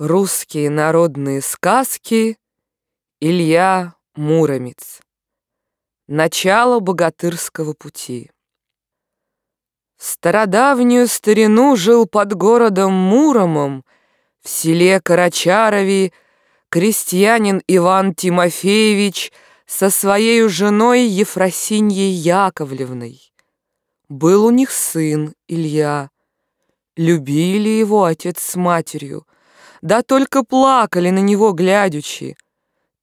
Русские народные сказки Илья Муромец. Начало богатырского пути. В стародавнюю старину жил под городом Муромом В селе Карачарови крестьянин Иван Тимофеевич Со своей женой Ефросиньей Яковлевной. Был у них сын Илья. Любили его отец с матерью — да только плакали на него глядячи.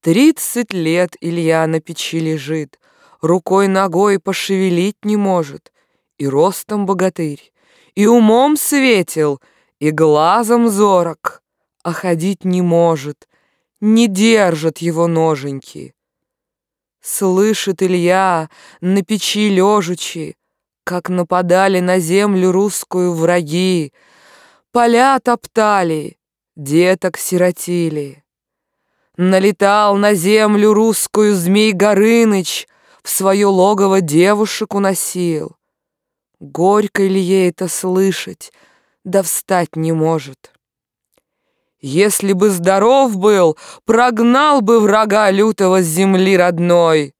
Тридцать лет Илья на печи лежит, Рукой-ногой пошевелить не может, И ростом богатырь, и умом светил, И глазом зорок, а ходить не может, Не держат его ноженьки. Слышит Илья на печи лежучи, Как нападали на землю русскую враги, Поля топтали, деток сиротили. Налетал на землю русскую змей Горыныч, В свое логово девушек уносил. Горько ли ей это слышать, да встать не может. Если бы здоров был, прогнал бы врага лютого с земли родной.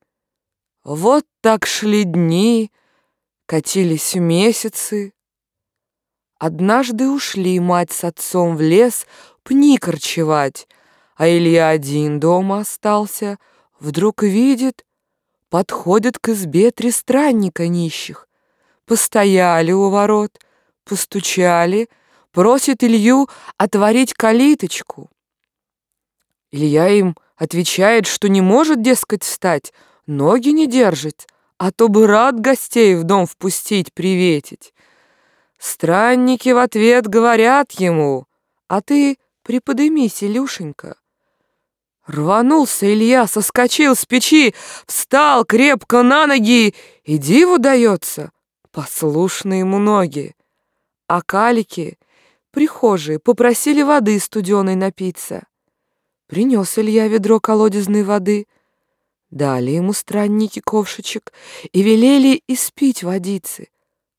Вот так шли дни, катились месяцы, Однажды ушли мать с отцом в лес пни корчевать, а Илья один дома остался. Вдруг видит, подходят к избе три странника нищих. Постояли у ворот, постучали, просит Илью отворить калиточку. Илья им отвечает, что не может, дескать, встать, ноги не держит, а то бы рад гостей в дом впустить, приветить. Странники в ответ говорят ему, а ты приподымись, Илюшенька. Рванулся Илья, соскочил с печи, встал крепко на ноги, и диву дается, послушны ему ноги. А калики, прихожие, попросили воды студеной напиться. Принес Илья ведро колодезной воды, дали ему странники ковшичек и велели испить водицы.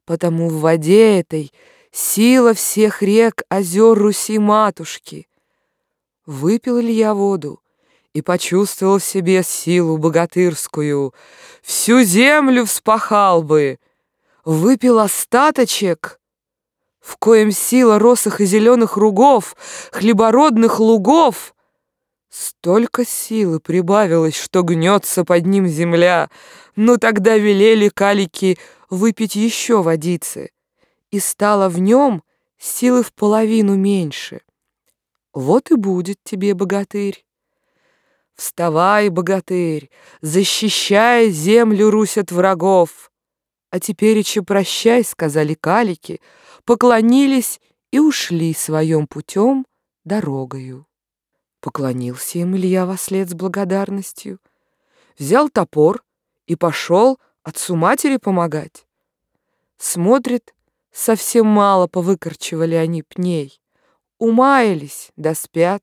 Потому в воде этой сила всех рек, озер Руси-матушки. Выпил я воду и почувствовал в себе силу богатырскую, всю землю вспахал бы, выпил остаточек, в коем сила росых и зеленых ругов, хлебородных лугов, Столько силы прибавилось, что гнется под ним земля. Ну тогда велели калики выпить еще водицы, и стало в нем силы в половину меньше. Вот и будет тебе, богатырь. Вставай, богатырь, защищай землю Русь от врагов. А теперь еще прощай, сказали калики, поклонились и ушли своим путем дорогою. Поклонился им Илья во след с благодарностью, взял топор и пошел отцу матери помогать. Смотрит, совсем мало повыкорчевали они пней, умаялись да спят.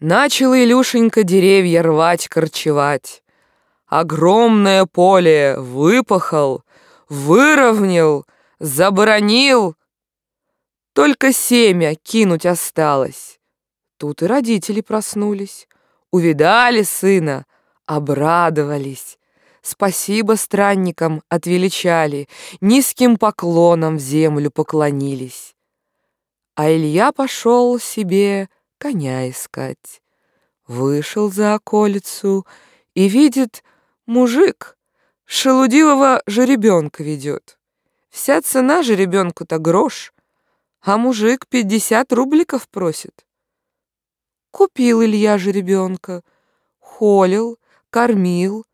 Начал Илюшенька деревья рвать, корчевать. Огромное поле выпахал, выровнял, заборонил. Только семя кинуть осталось. Тут и родители проснулись, увидали сына, обрадовались. Спасибо странникам отвеличали, низким поклоном в землю поклонились. А Илья пошел себе коня искать. Вышел за околицу и видит, мужик шелудивого жеребенка ведет. Вся цена жеребенку-то грош, а мужик пятьдесят рубликов просит. Купил Илья жеребенка, холил, кормил,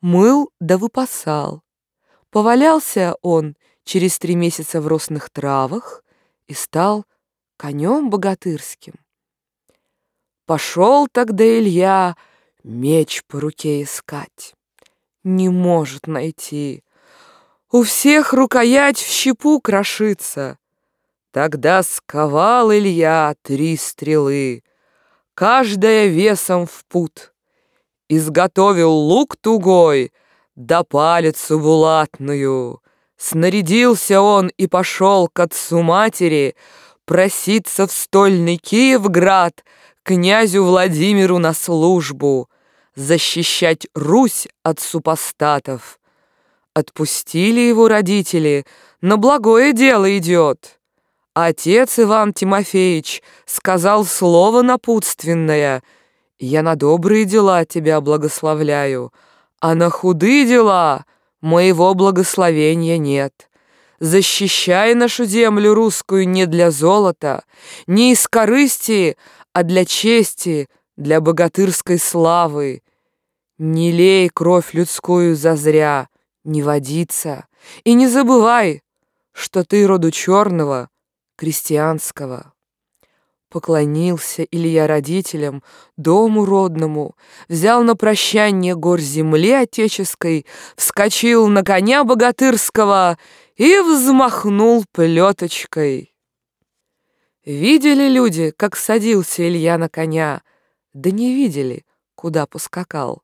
мыл да выпасал. Повалялся он через три месяца в росных травах и стал конем богатырским. Пошел тогда Илья меч по руке искать. Не может найти. У всех рукоять в щепу крошится. Тогда сковал Илья три стрелы — каждая весом в пут. Изготовил лук тугой, да палицу булатную. Снарядился он и пошел к отцу матери Проситься в стольный Киевград Князю Владимиру на службу, Защищать Русь от супостатов. Отпустили его родители, На благое дело идет. Отец Иван Тимофеевич сказал слово напутственное. Я на добрые дела тебя благословляю, а на худые дела моего благословения нет. Защищай нашу землю русскую не для золота, не из корысти, а для чести, для богатырской славы. Не лей кровь людскую зазря, не водиться, и не забывай, что ты роду черного — крестьянского. Поклонился Илья родителям, дому родному, взял на прощание гор земли отеческой, вскочил на коня богатырского и взмахнул плеточкой. Видели люди, как садился Илья на коня, да не видели, куда поскакал,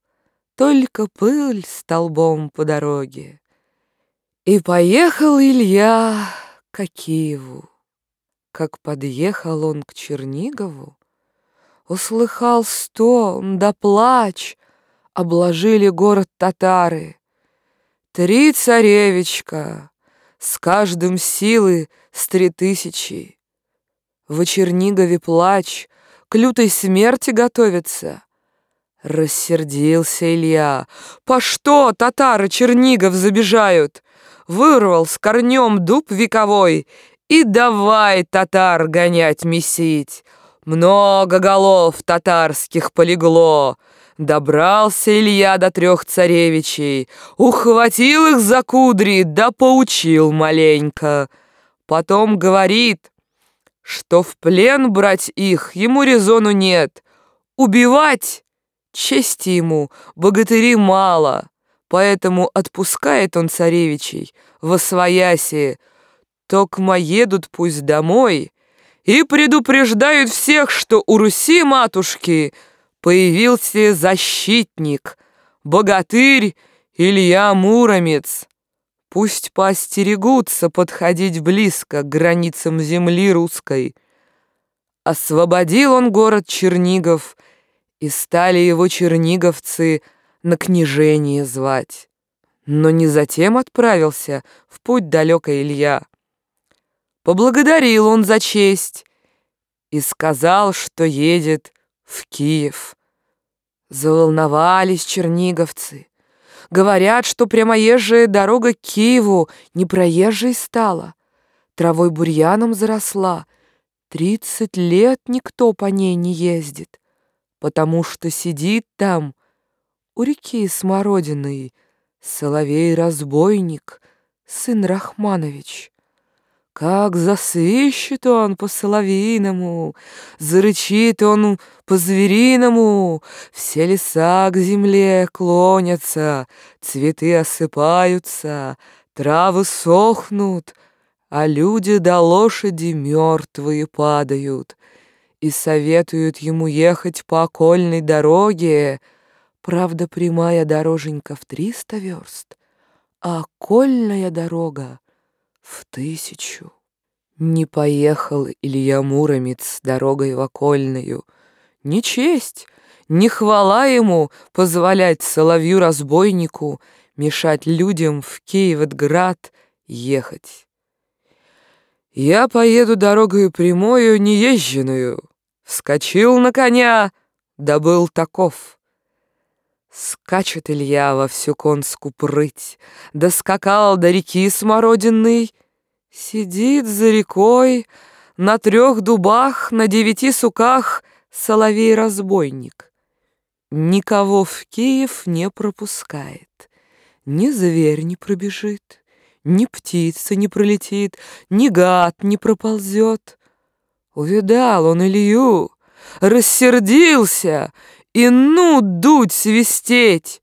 только пыль столбом по дороге. И поехал Илья к Киеву. Как подъехал он к Чернигову, Услыхал стон да плач, Обложили город татары. Три царевичка, С каждым силы с три тысячи. В Чернигове плач, К лютой смерти готовится. Рассердился Илья. «По что татары Чернигов забежают?» Вырвал с корнем дуб вековой и давай татар гонять месить. Много голов татарских полегло. Добрался Илья до трех царевичей, ухватил их за кудри, да поучил маленько. Потом говорит, что в плен брать их ему резону нет. Убивать чести ему, богатыри мало, поэтому отпускает он царевичей во свояси, Токма едут пусть домой и предупреждают всех, что у Руси, матушки, появился защитник, богатырь Илья Муромец. Пусть поостерегутся подходить близко к границам земли русской. Освободил он город Чернигов, и стали его черниговцы на княжение звать. Но не затем отправился в путь далекой Илья. Поблагодарил он за честь и сказал, что едет в Киев. Заволновались черниговцы. Говорят, что прямоезжая дорога к Киеву не проезжей стала. Травой бурьяном заросла. Тридцать лет никто по ней не ездит, потому что сидит там у реки Смородиной соловей-разбойник, сын Рахманович. Как засыщет он по-соловиному, Зарычит он по-звериному, Все леса к земле клонятся, Цветы осыпаются, Травы сохнут, А люди до лошади мертвые падают. И советуют ему ехать по окольной дороге, Правда, прямая дороженька в триста верст, А окольная дорога в тысячу. Не поехал Илья Муромец дорогой в окольную. Не честь, не хвала ему позволять соловью-разбойнику мешать людям в Киевград ехать. Я поеду дорогою прямою, неезженную. Вскочил на коня, да был таков. Скачет Илья во всю конскую прыть, Доскакал до реки смородинной, Сидит за рекой, на трех дубах, на девяти суках Соловей-разбойник. Никого в Киев не пропускает, Ни зверь не пробежит, Ни птица не пролетит, Ни гад не проползет. Увидал он Илью, рассердился и ну дуть свистеть!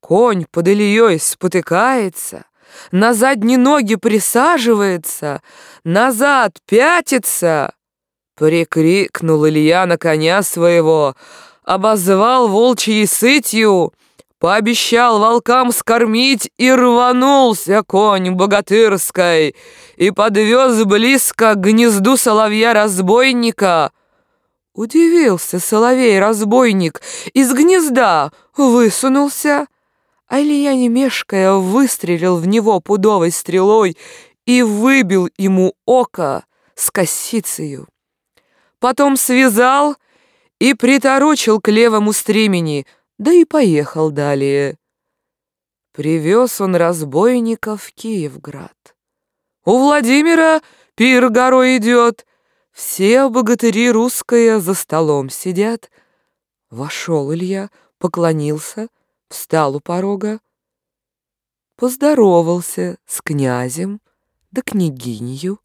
Конь под Ильей спотыкается, на задние ноги присаживается, назад пятится. Прикрикнул Илья на коня своего, обозвал волчьей сытью, Пообещал волкам скормить, и рванулся конь богатырской, И подвез близко к гнезду соловья-разбойника. Удивился соловей-разбойник, из гнезда высунулся, а Илья, не мешкая, выстрелил в него пудовой стрелой и выбил ему око с косицею. Потом связал и приторочил к левому стремени, да и поехал далее. Привез он разбойников в Киевград. У Владимира пир горой идет, все богатыри русские за столом сидят. Вошел Илья, поклонился, встал у порога, поздоровался с князем да княгинью.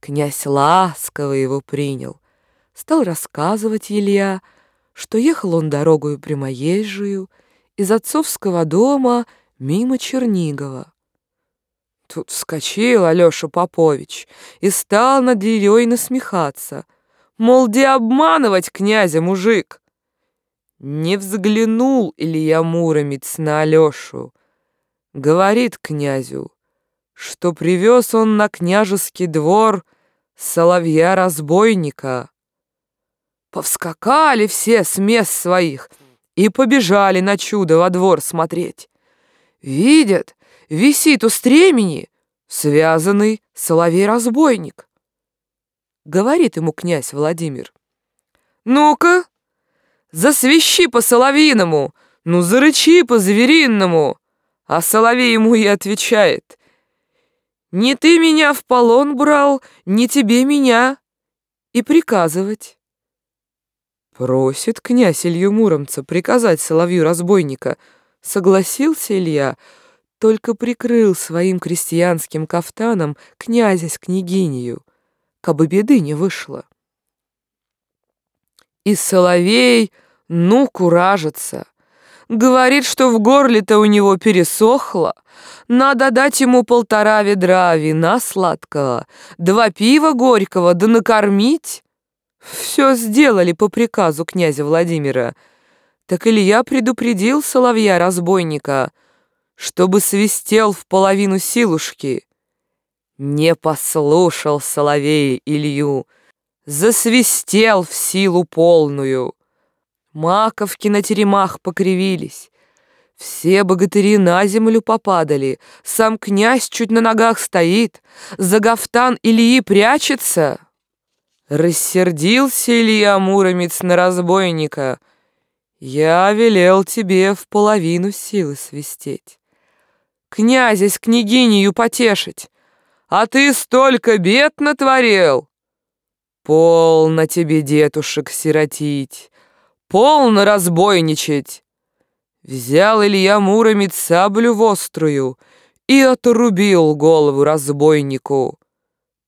Князь ласково его принял, стал рассказывать Илья, что ехал он дорогою прямоезжую из отцовского дома мимо Чернигова. Тут вскочил Алёша Попович и стал над Ильей насмехаться, мол, где обманывать князя мужик. Не взглянул Илья Муромец на Алёшу, говорит князю, что привез он на княжеский двор соловья-разбойника. Повскакали все с мест своих и побежали на чудо во двор смотреть. Видят, висит у стремени связанный соловей-разбойник. Говорит ему князь Владимир. «Ну-ка, засвищи по-соловиному, ну зарычи по-зверинному!» А соловей ему и отвечает. «Не ты меня в полон брал, не тебе меня и приказывать». Просит князь Илью Муромца приказать соловью-разбойника. Согласился Илья, только прикрыл своим крестьянским кафтаном князя с княгинью, кабы беды не вышло. И соловей, ну, куражится. Говорит, что в горле-то у него пересохло. Надо дать ему полтора ведра вина сладкого, два пива горького, да накормить. Все сделали по приказу князя Владимира. Так Илья предупредил соловья-разбойника, чтобы свистел в половину силушки. Не послушал соловей Илью, засвистел в силу полную. Маковки на теремах покривились, все богатыри на землю попадали, сам князь чуть на ногах стоит, за гафтан Ильи прячется. Рассердился Илья Муромец на разбойника. Я велел тебе в половину силы свистеть. Князя с княгинею потешить, а ты столько бед натворил. Полно тебе, детушек, сиротить, полно разбойничать. Взял Илья Муромец саблю вострую и отрубил голову разбойнику.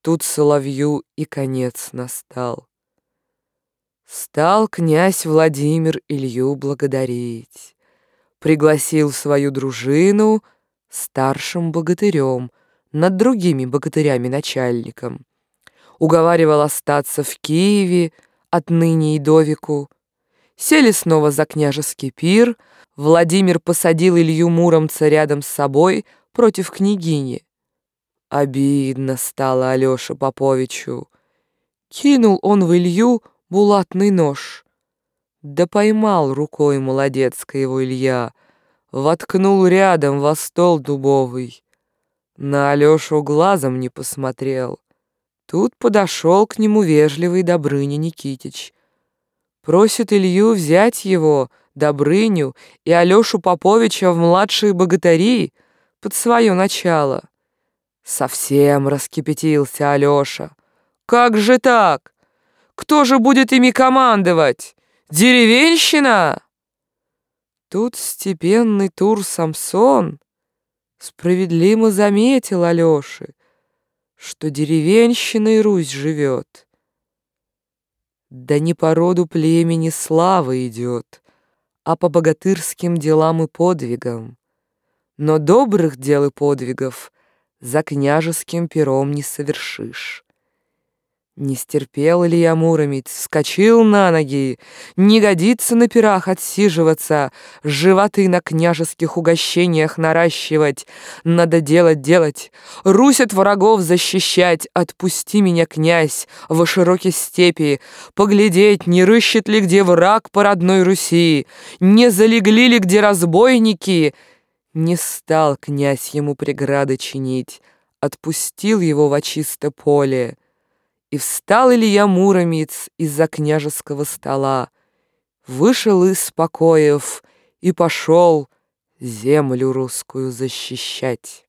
Тут соловью и конец настал. Стал князь Владимир Илью благодарить. Пригласил свою дружину старшим богатырем, над другими богатырями-начальником. Уговаривал остаться в Киеве отныне и до веку. Сели снова за княжеский пир, Владимир посадил Илью Муромца рядом с собой против княгини. Обидно стало Алёше Поповичу. Кинул он в Илью булатный нож. Да поймал рукой молодецкая его Илья, воткнул рядом во стол дубовый. На Алёшу глазом не посмотрел. Тут подошел к нему вежливый Добрыня Никитич. Просит Илью взять его, Добрыню и Алёшу Поповича в младшие богатыри под свое начало. Совсем раскипятился Алёша. Как же так? Кто же будет ими командовать? Деревенщина? Тут степенный тур Самсон справедливо заметил Алёше, что деревенщиной Русь живет. Да не по роду племени слава идет, а по богатырским делам и подвигам. Но добрых дел и подвигов — за княжеским пером не совершишь. Не стерпел Илья Муромец, вскочил на ноги. Не годится на пирах отсиживаться, животы на княжеских угощениях наращивать. Надо делать делать, Русь от врагов защищать. Отпусти меня, князь, во широкие степи, поглядеть, не рыщет ли где враг по родной Руси, не залегли ли где разбойники. Не стал князь ему преграды чинить, отпустил его во чисто поле. И встал Илья Муромец из-за княжеского стола, Вышел из покоев и пошел землю русскую защищать.